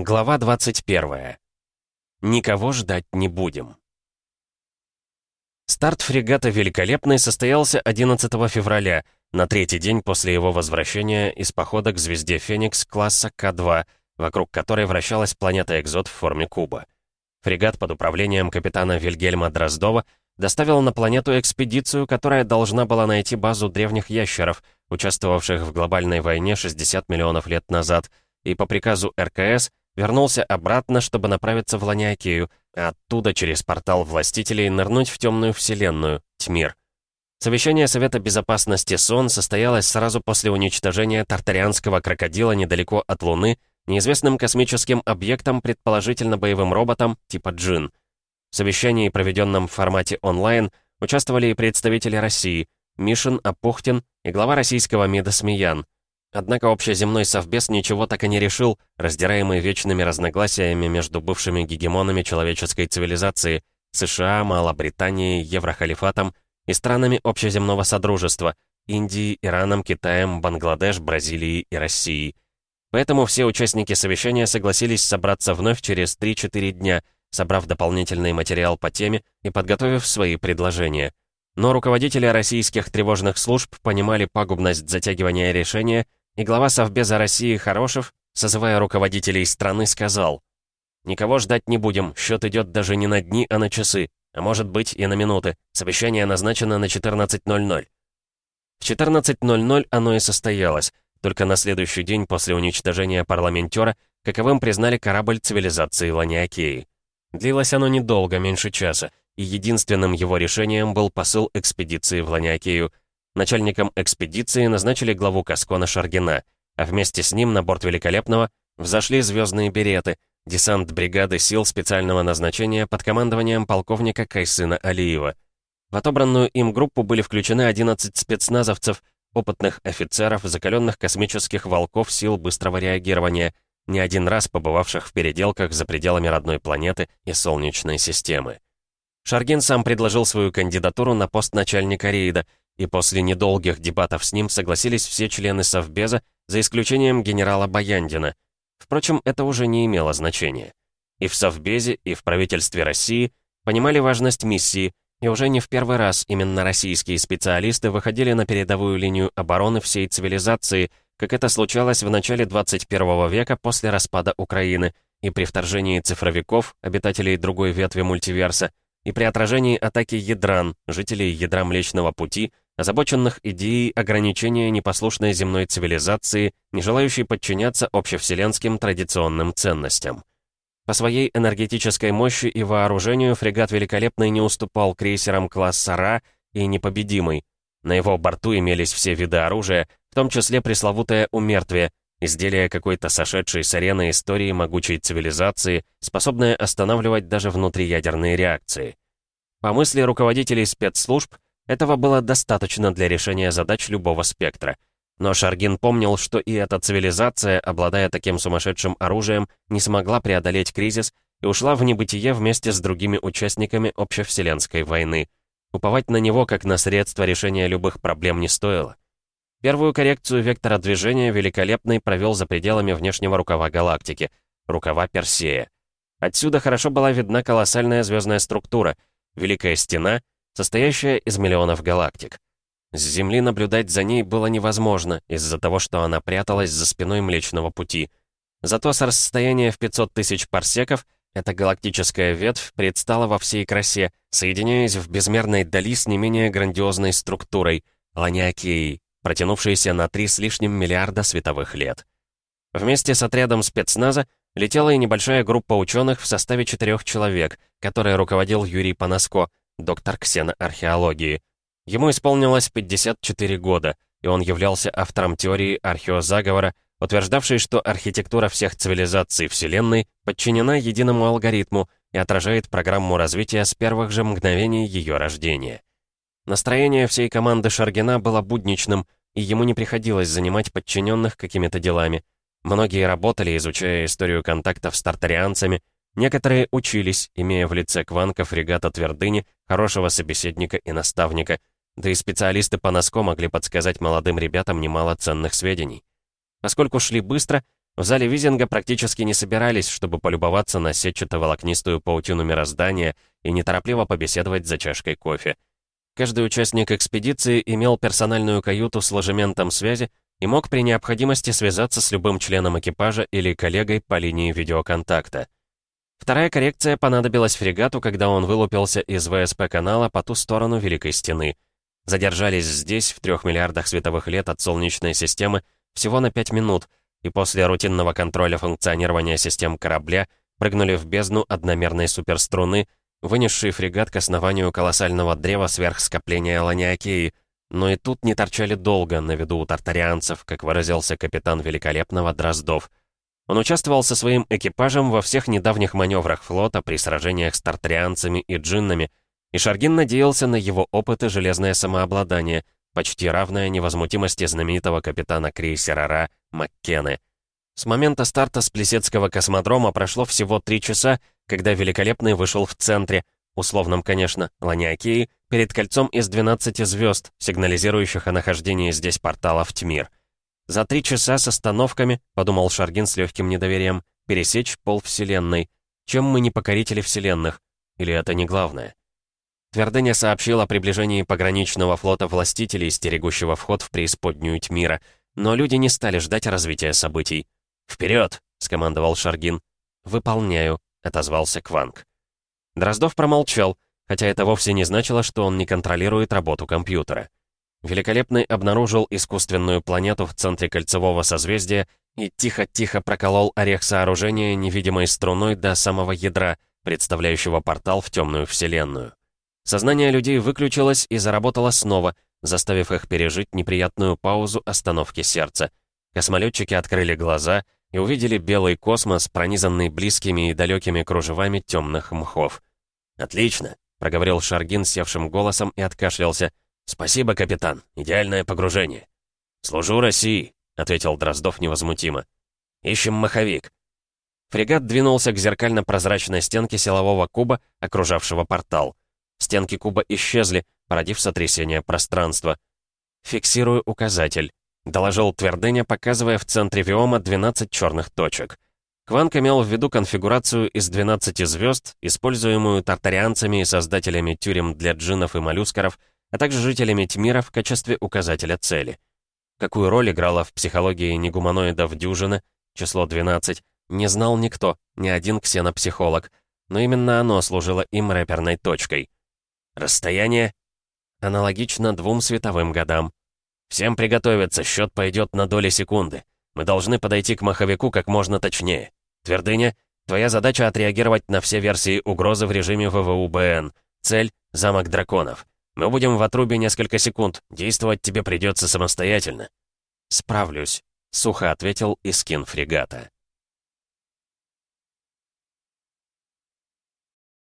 Глава 21. Никого ждать не будем. Старт фрегата «Великолепный» состоялся 11 февраля, на третий день после его возвращения из похода к звезде «Феникс» класса К-2, вокруг которой вращалась планета Экзот в форме куба. Фрегат под управлением капитана Вильгельма Дроздова доставил на планету экспедицию, которая должна была найти базу древних ящеров, участвовавших в глобальной войне 60 миллионов лет назад, и по приказу РКС вернулся обратно, чтобы направиться в Ланиакею, а оттуда через портал властителей нырнуть в темную вселенную, Тьмир. Совещание Совета Безопасности СОН состоялось сразу после уничтожения тартарианского крокодила недалеко от Луны неизвестным космическим объектом, предположительно боевым роботом типа Джин. В совещании, проведенном в формате онлайн, участвовали и представители России, Мишин, Апухтин и глава российского МИДа Смеян. Однако общеземной совбез ничего так и не решил, раздираемый вечными разногласиями между бывшими гегемонами человеческой цивилизации США, Малобританией, Еврохалифатом и странами общеземного содружества Индией, Ираном, Китаем, Бангладеш, Бразилией и Россией. Поэтому все участники совещания согласились собраться вновь через 3-4 дня, собрав дополнительный материал по теме и подготовив свои предложения. Но руководители российских тревожных служб понимали пагубность затягивания решения и глава Совбеза России Хорошев, созывая руководителей страны, сказал, «Никого ждать не будем, счет идет даже не на дни, а на часы, а может быть и на минуты. Совещание назначено на 14.00». В 14.00 оно и состоялось, только на следующий день после уничтожения парламентера, каковым признали корабль цивилизации Ланиакеи. Длилось оно недолго, меньше часа, и единственным его решением был посыл экспедиции в Ланиакею — Начальником экспедиции назначили главу Каскона Шаргина, а вместе с ним на борт Великолепного взошли звездные береты, десант бригады сил специального назначения под командованием полковника Кайсына Алиева. В отобранную им группу были включены 11 спецназовцев, опытных офицеров, закаленных космических волков сил быстрого реагирования, не один раз побывавших в переделках за пределами родной планеты и Солнечной системы. Шаргин сам предложил свою кандидатуру на пост начальника рейда, и после недолгих дебатов с ним согласились все члены Совбеза, за исключением генерала Баяндина. Впрочем, это уже не имело значения. И в Совбезе, и в правительстве России понимали важность миссии, и уже не в первый раз именно российские специалисты выходили на передовую линию обороны всей цивилизации, как это случалось в начале 21 века после распада Украины и при вторжении цифровиков, обитателей другой ветви мультиверса, и при отражении атаки ядран, жителей ядра Млечного Пути, озабоченных идеей ограничения непослушной земной цивилизации, не желающей подчиняться общевселенским традиционным ценностям. По своей энергетической мощи и вооружению фрегат «Великолепный» не уступал крейсерам класса «Ра» и «Непобедимый». На его борту имелись все виды оружия, в том числе пресловутое «Умертвие», изделие какой-то сошедшей с арены истории могучей цивилизации, способное останавливать даже внутриядерные реакции. По мысли руководителей спецслужб, этого было достаточно для решения задач любого спектра. Но Шаргин помнил, что и эта цивилизация, обладая таким сумасшедшим оружием, не смогла преодолеть кризис и ушла в небытие вместе с другими участниками общевселенской войны. Уповать на него как на средство решения любых проблем не стоило. Первую коррекцию вектора движения Великолепный провел за пределами внешнего рукава галактики, рукава Персея. Отсюда хорошо была видна колоссальная звездная структура, Великая Стена — состоящая из миллионов галактик. С Земли наблюдать за ней было невозможно, из-за того, что она пряталась за спиной Млечного Пути. Зато с расстояния в 500 тысяч парсеков эта галактическая ветвь предстала во всей красе, соединяясь в безмерной дали с не менее грандиозной структурой — Ланиакеей, протянувшейся на три с лишним миллиарда световых лет. Вместе с отрядом спецназа летела и небольшая группа ученых в составе четырех человек, которой руководил Юрий Панаско, доктор ксеноархеологии. Ему исполнилось 54 года, и он являлся автором теории археозаговора, утверждавшей, что архитектура всех цивилизаций Вселенной подчинена единому алгоритму и отражает программу развития с первых же мгновений ее рождения. Настроение всей команды Шаргина было будничным, и ему не приходилось занимать подчиненных какими-то делами. Многие работали, изучая историю контактов с тартарианцами, Некоторые учились, имея в лице Кванка фрегата Твердыни, хорошего собеседника и наставника, да и специалисты по НОСКО могли подсказать молодым ребятам немало ценных сведений. Поскольку шли быстро, В зале Визинга практически не собирались, чтобы полюбоваться на сетчато-волокнистую паутину мироздания и неторопливо побеседовать за чашкой кофе. Каждый участник экспедиции имел персональную каюту с ложементом связи и мог при необходимости связаться с любым членом экипажа или коллегой по линии видеоконтакта. Вторая коррекция понадобилась фрегату, когда он вылупился из ВСП-канала по ту сторону Великой Стены. Задержались здесь, в трех миллиардах световых лет от Солнечной системы, всего на пять минут, и после рутинного контроля функционирования систем корабля прыгнули в бездну одномерной суперструны, вынесший фрегат к основанию колоссального древа сверхскопления Ланиакеи, но и тут не торчали долго на виду у тартарианцев, как выразился капитан великолепного Дроздов. Он участвовал со своим экипажем во всех недавних маневрах флота при сражениях с тартарианцами и джиннами, и Шаргин надеялся на его опыт и железное самообладание, почти равное невозмутимости знаменитого капитана крейсера Ра Маккены. С момента старта с Плесецкого космодрома прошло всего три часа, когда Великолепный вышел в центре, условном, конечно, Ланиакии, перед кольцом из 12 звезд, сигнализирующих о нахождении здесь портала в Тьмир. За три часа с остановками, подумал Шаргин с легким недоверием, пересечь пол Вселенной. Чем мы не покорители Вселенных? Или это не главное? Твердыня сообщила о приближении пограничного флота властителей, стерегущего вход в преисподнюю Тьмира, но люди не стали ждать развития событий. «Вперед!» — скомандовал Шаргин. «Выполняю», — отозвался Кванг. Дроздов промолчал, хотя это вовсе не значило, что он не контролирует работу компьютера. Великолепный обнаружил искусственную планету в центре кольцевого созвездия и тихо-тихо проколол орех сооружения невидимой струной до самого ядра, представляющего портал в темную вселенную. Сознание людей выключилось и заработало снова, заставив их пережить неприятную паузу остановки сердца. Космолетчики открыли глаза и увидели белый космос, пронизанный близкими и далекими кружевами темных мхов. «Отлично», — проговорил Шаргин севшим голосом и откашлялся. «Спасибо, капитан. Идеальное погружение». «Служу России», — ответил Дроздов невозмутимо. «Ищем маховик». Фрегат двинулся к зеркально-прозрачной стенке силового куба, окружавшего портал. Стенки куба исчезли, породив сотрясение пространства. «Фиксирую указатель», — доложил Твердыня, показывая в центре виома 12 черных точек. Кванк имел в виду конфигурацию из 12 звезд, используемую тартарианцами и создателями тюрем для джиннов и моллюскеров, а также жителями Тьмира в качестве указателя цели. Какую роль играла в психологии негуманоидов дюжина, число 12, не знал никто, ни один ксенопсихолог, но именно оно служило им рэперной точкой. Расстояние аналогично двум световым годам. Всем приготовиться, счет пойдет на доли секунды. Мы должны подойти к маховику как можно точнее. Твердыня, твоя задача отреагировать на все версии угрозы в режиме ВВУ-БН. Цель — замок драконов. Мы будем в отрубе несколько секунд. Действовать тебе придется самостоятельно». «Справлюсь», — сухо ответил Искин фрегата.